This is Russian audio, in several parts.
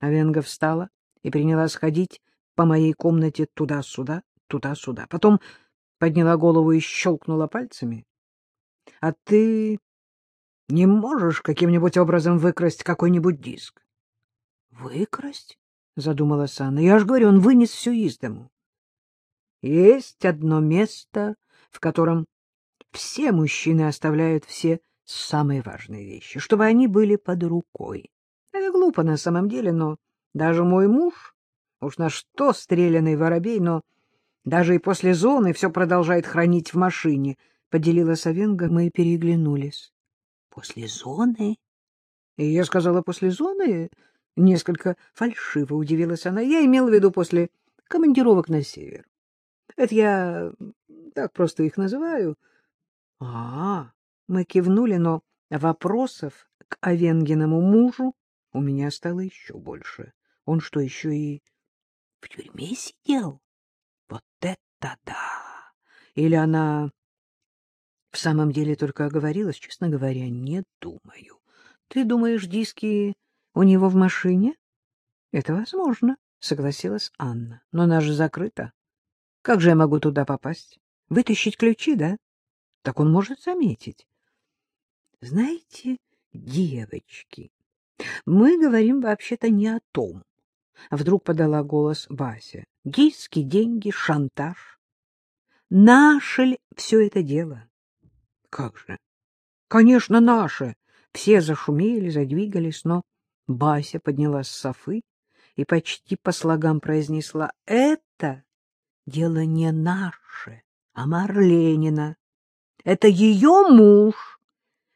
Авенга встала и принялась ходить по моей комнате туда-сюда, туда-сюда. Потом подняла голову и щелкнула пальцами. — А ты не можешь каким-нибудь образом выкрасть какой-нибудь диск? — Выкрасть? — задумалась Анна. — Я же говорю, он вынес все из дому. Есть одно место, в котором все мужчины оставляют все самые важные вещи, чтобы они были под рукой. Глупо на самом деле, но даже мой муж, уж на что стрелянный воробей, но даже и после зоны все продолжает хранить в машине, — поделила Савенга, мы переглянулись. — После зоны? Я сказала, после зоны? Несколько фальшиво удивилась она. Я имела в виду после командировок на север. Это я так просто их называю. -а, -а мы кивнули, но вопросов к Овенгиному мужу у меня стало еще больше. Он что, еще и в тюрьме сидел? Вот это да! Или она в самом деле только оговорилась? Честно говоря, не думаю. Ты думаешь, диски у него в машине? Это возможно, согласилась Анна. Но она же закрыта. Как же я могу туда попасть? Вытащить ключи, да? Так он может заметить. Знаете, девочки, мы говорим вообще-то не о том. Вдруг подала голос Вася. Диски, деньги, шантаж. Наше ли все это дело? Как же? Конечно, наше. Все зашумели, задвигались, но Бася поднялась с софы и почти по слогам произнесла «Это дело не наше, а Марленина. Это ее муж,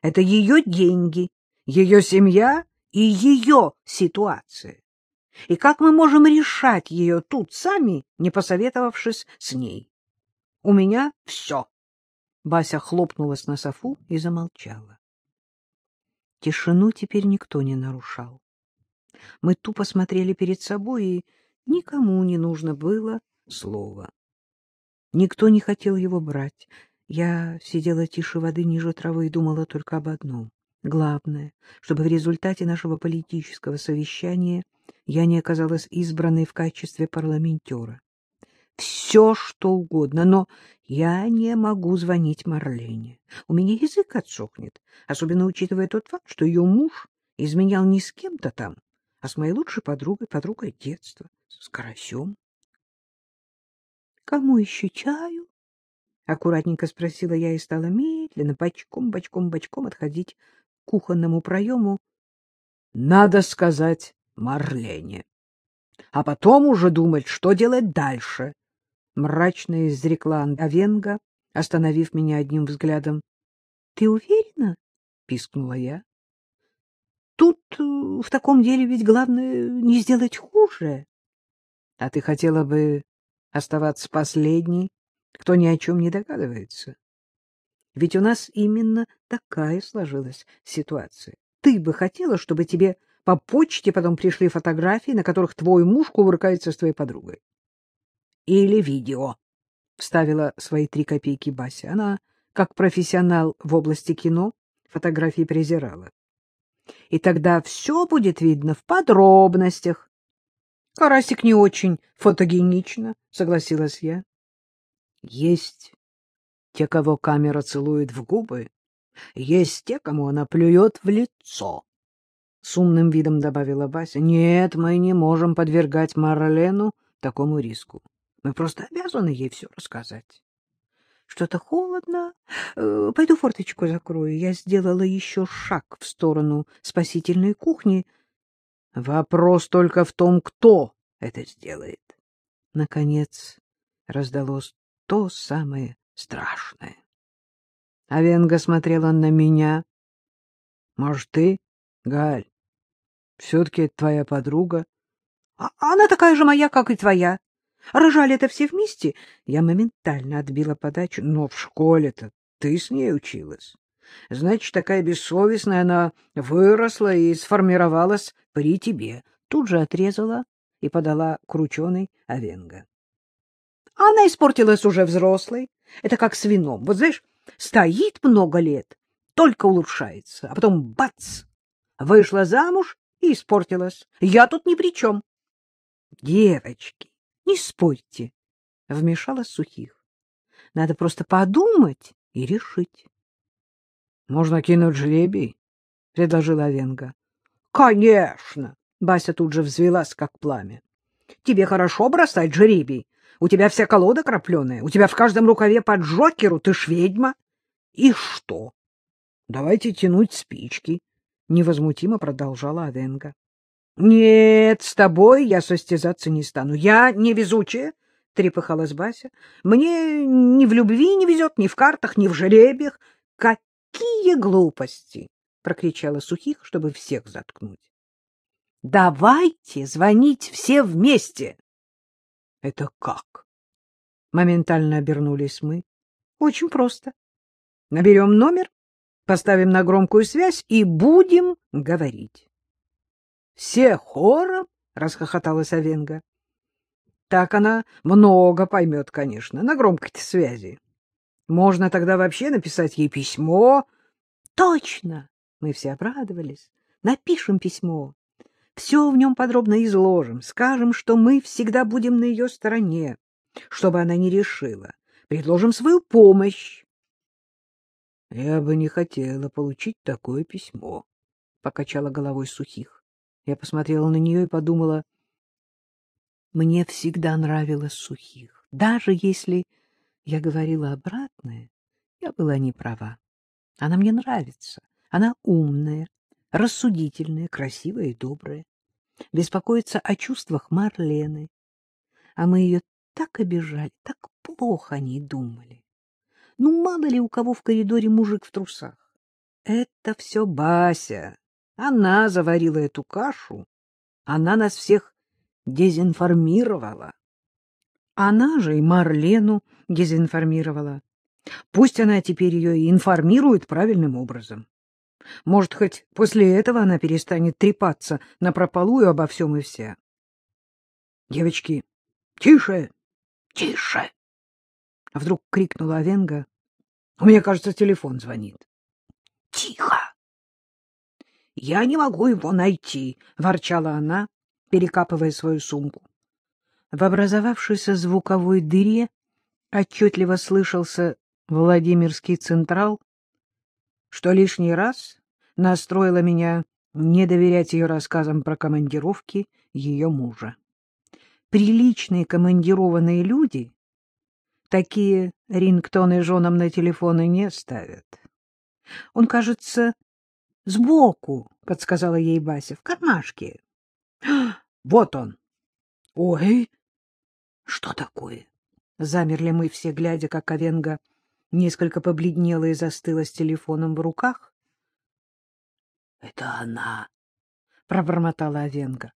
это ее деньги, ее семья и ее ситуация. И как мы можем решать ее тут сами, не посоветовавшись с ней? У меня все. Бася хлопнулась на софу и замолчала. Тишину теперь никто не нарушал. Мы тупо смотрели перед собой, и никому не нужно было слова. Никто не хотел его брать. Я сидела тише воды ниже травы и думала только об одном. Главное, чтобы в результате нашего политического совещания я не оказалась избранной в качестве парламентера. Все, что угодно, но я не могу звонить Марлене. У меня язык отсохнет, особенно учитывая тот факт, что ее муж изменял не с кем-то там, а с моей лучшей подругой, подругой детства, с Карасем. — Кому еще чаю? — аккуратненько спросила я и стала медленно, бочком, бочком, бочком отходить кухонному проему. — Надо сказать Марлене. А потом уже думать, что делать дальше. Мрачно изрекла Авенга, остановив меня одним взглядом. — Ты уверена? — пискнула я. — Тут э, в таком деле ведь главное не сделать хуже. — А ты хотела бы оставаться последней, кто ни о чем не догадывается. Ведь у нас именно такая сложилась ситуация. Ты бы хотела, чтобы тебе по почте потом пришли фотографии, на которых твой муж кувыркается с твоей подругой. Или видео, — вставила свои три копейки Бася. Она, как профессионал в области кино, фотографии презирала. И тогда все будет видно в подробностях, Карасик не очень фотогенично, согласилась я. Есть те, кого камера целует в губы, есть те, кому она плюет в лицо. С умным видом добавила Бася. Нет, мы не можем подвергать Марлену такому риску. Мы просто обязаны ей все рассказать. Что-то холодно. Э, пойду форточку закрою. Я сделала еще шаг в сторону спасительной кухни, Вопрос только в том, кто это сделает. Наконец раздалось то самое страшное. Авенга смотрела на меня. — Может, ты, Галь, все-таки твоя подруга? А — Она такая же моя, как и твоя. Рожали это все вместе. Я моментально отбила подачу. Но в школе-то ты с ней училась. Значит, такая бессовестная она выросла и сформировалась при тебе. Тут же отрезала и подала крученый овенга. Она испортилась уже взрослой. Это как с вином. Вот знаешь, стоит много лет, только улучшается, а потом бац! Вышла замуж и испортилась. Я тут ни при чем. — Девочки, не спорьте, — вмешалась Сухих. — Надо просто подумать и решить. — Можно кинуть жребий, — предложила Венга. — Конечно! — Бася тут же взвелась, как пламя. — Тебе хорошо бросать жребий? У тебя вся колода крапленая, у тебя в каждом рукаве по Джокеру, ты ж ведьма. — И что? — Давайте тянуть спички, — невозмутимо продолжала Авенга. — Нет, с тобой я состязаться не стану. Я невезучая, — трепыхалась Бася. — Мне ни в любви не везет, ни в картах, ни в жеребиях. — Какие глупости! — прокричала Сухих, чтобы всех заткнуть. — Давайте звонить все вместе! — Это как? Моментально обернулись мы. — Очень просто. Наберем номер, поставим на громкую связь и будем говорить. — Все хором? — расхохоталась Авенга. — Так она много поймет, конечно, на громкой связи. Можно тогда вообще написать ей письмо. — Точно! Мы все обрадовались. Напишем письмо. Все в нем подробно изложим. Скажем, что мы всегда будем на ее стороне, чтобы она не решила. Предложим свою помощь. — Я бы не хотела получить такое письмо, — покачала головой Сухих. Я посмотрела на нее и подумала, мне всегда нравилось Сухих. Даже если я говорила обратное, я была не права. Она мне нравится. Она умная, рассудительная, красивая и добрая. Беспокоится о чувствах Марлены. А мы ее так обижали, так плохо о ней думали. Ну, мало ли у кого в коридоре мужик в трусах. Это все Бася. Она заварила эту кашу. Она нас всех дезинформировала. Она же и Марлену дезинформировала. Пусть она теперь ее и информирует правильным образом. Может, хоть после этого она перестанет трепаться на прополую обо всем и вся. Девочки, тише, тише! А вдруг крикнула Авенга. У меня, кажется, телефон звонит. Тихо! Я не могу его найти, ворчала она, перекапывая свою сумку. В образовавшейся звуковой дыре отчетливо слышался Владимирский Централ, что лишний раз настроило меня не доверять ее рассказам про командировки ее мужа. Приличные командированные люди такие рингтоны женам на телефоны не ставят. Он, кажется, сбоку, — подсказала ей Бася, — в кармашке. Вот он. Ой, что такое? Замерли мы все, глядя, как Овенга несколько побледнела и застыла с телефоном в руках. — Это она, — пробормотала Овенга.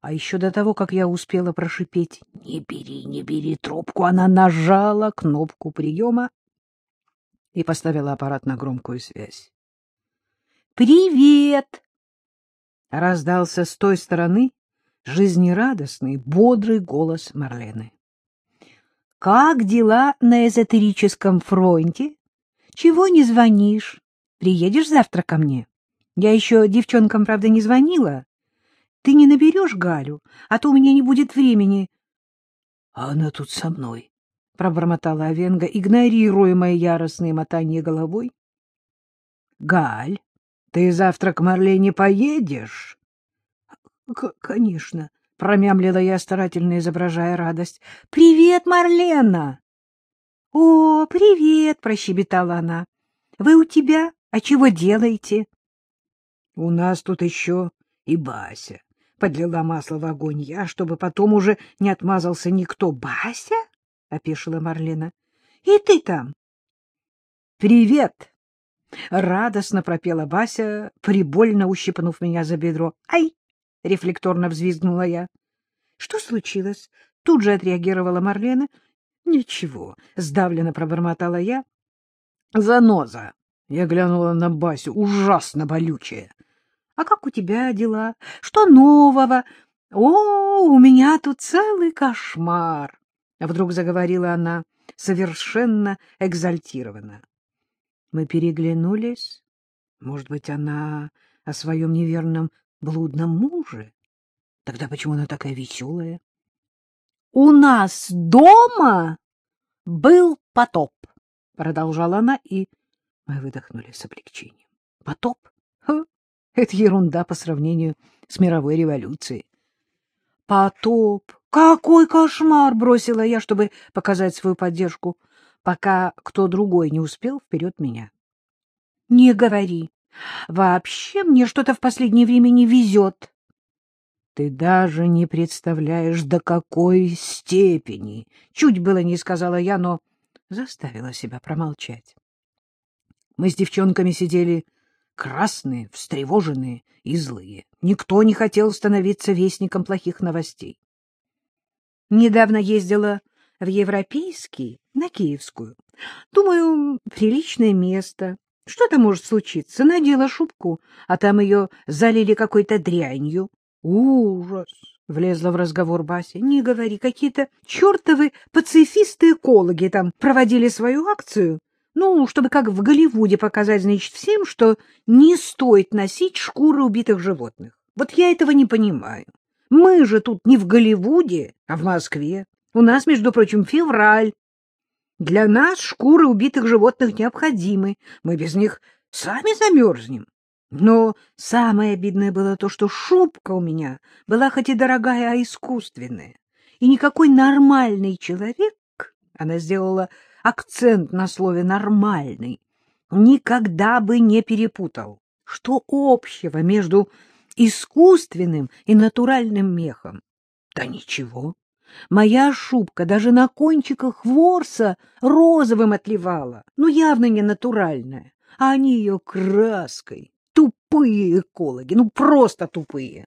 А еще до того, как я успела прошипеть «Не бери, не бери трубку», она нажала кнопку приема и поставила аппарат на громкую связь. «Привет!» — раздался с той стороны жизнерадостный, бодрый голос Марлены. «Как дела на эзотерическом фронте? Чего не звонишь? Приедешь завтра ко мне? Я еще девчонкам, правда, не звонила. Ты не наберешь Галю, а то у меня не будет времени». «А она тут со мной», — пробормотала Овенга, игнорируя мои яростные мотания головой. «Галь, ты завтра к Марлене поедешь?» — Конечно, — промямлила я, старательно изображая радость. — Привет, Марлена! — О, привет! — прощебетала она. — Вы у тебя? А чего делаете? — У нас тут еще и Бася. Подлила масло в огонь я, чтобы потом уже не отмазался никто. — Бася? — опешила Марлена. — И ты там? — Привет! — радостно пропела Бася, прибольно ущипнув меня за бедро. — Ай! — рефлекторно взвизгнула я. — Что случилось? — тут же отреагировала Марлена. — Ничего, — сдавленно пробормотала я. — Заноза! — я глянула на Басю. — Ужасно болючая. — А как у тебя дела? Что нового? — О, у меня тут целый кошмар! — вдруг заговорила она совершенно экзальтированно. Мы переглянулись. Может быть, она о своем неверном блудном муже? Тогда почему она такая веселая? — У нас дома был потоп, — продолжала она, и мы выдохнули с облегчением. — Потоп? Ха, это ерунда по сравнению с мировой революцией. — Потоп! Какой кошмар! — бросила я, чтобы показать свою поддержку, пока кто другой не успел вперед меня. — Не говори. Вообще мне что-то в последнее время не везет. — Ты даже не представляешь, до какой степени! Чуть было не сказала я, но заставила себя промолчать. Мы с девчонками сидели красные, встревоженные и злые. Никто не хотел становиться вестником плохих новостей. Недавно ездила в Европейский, на Киевскую. Думаю, приличное место. Что там может случиться? Надела шубку, а там ее залили какой-то дрянью. Ужас! — влезла в разговор Бася. — Не говори, какие-то чертовы пацифисты-экологи там проводили свою акцию. Ну, чтобы как в Голливуде показать, значит, всем, что не стоит носить шкуры убитых животных. Вот я этого не понимаю. Мы же тут не в Голливуде, а в Москве. У нас, между прочим, февраль. Для нас шкуры убитых животных необходимы. Мы без них сами замерзнем. Но самое обидное было то, что шубка у меня была хоть и дорогая, а искусственная. И никакой нормальный человек, она сделала акцент на слове «нормальный», никогда бы не перепутал, что общего между искусственным и натуральным мехом. Да ничего, моя шубка даже на кончиках ворса розовым отливала, ну явно не натуральная, а они ее краской. Тупые экологи, ну просто тупые.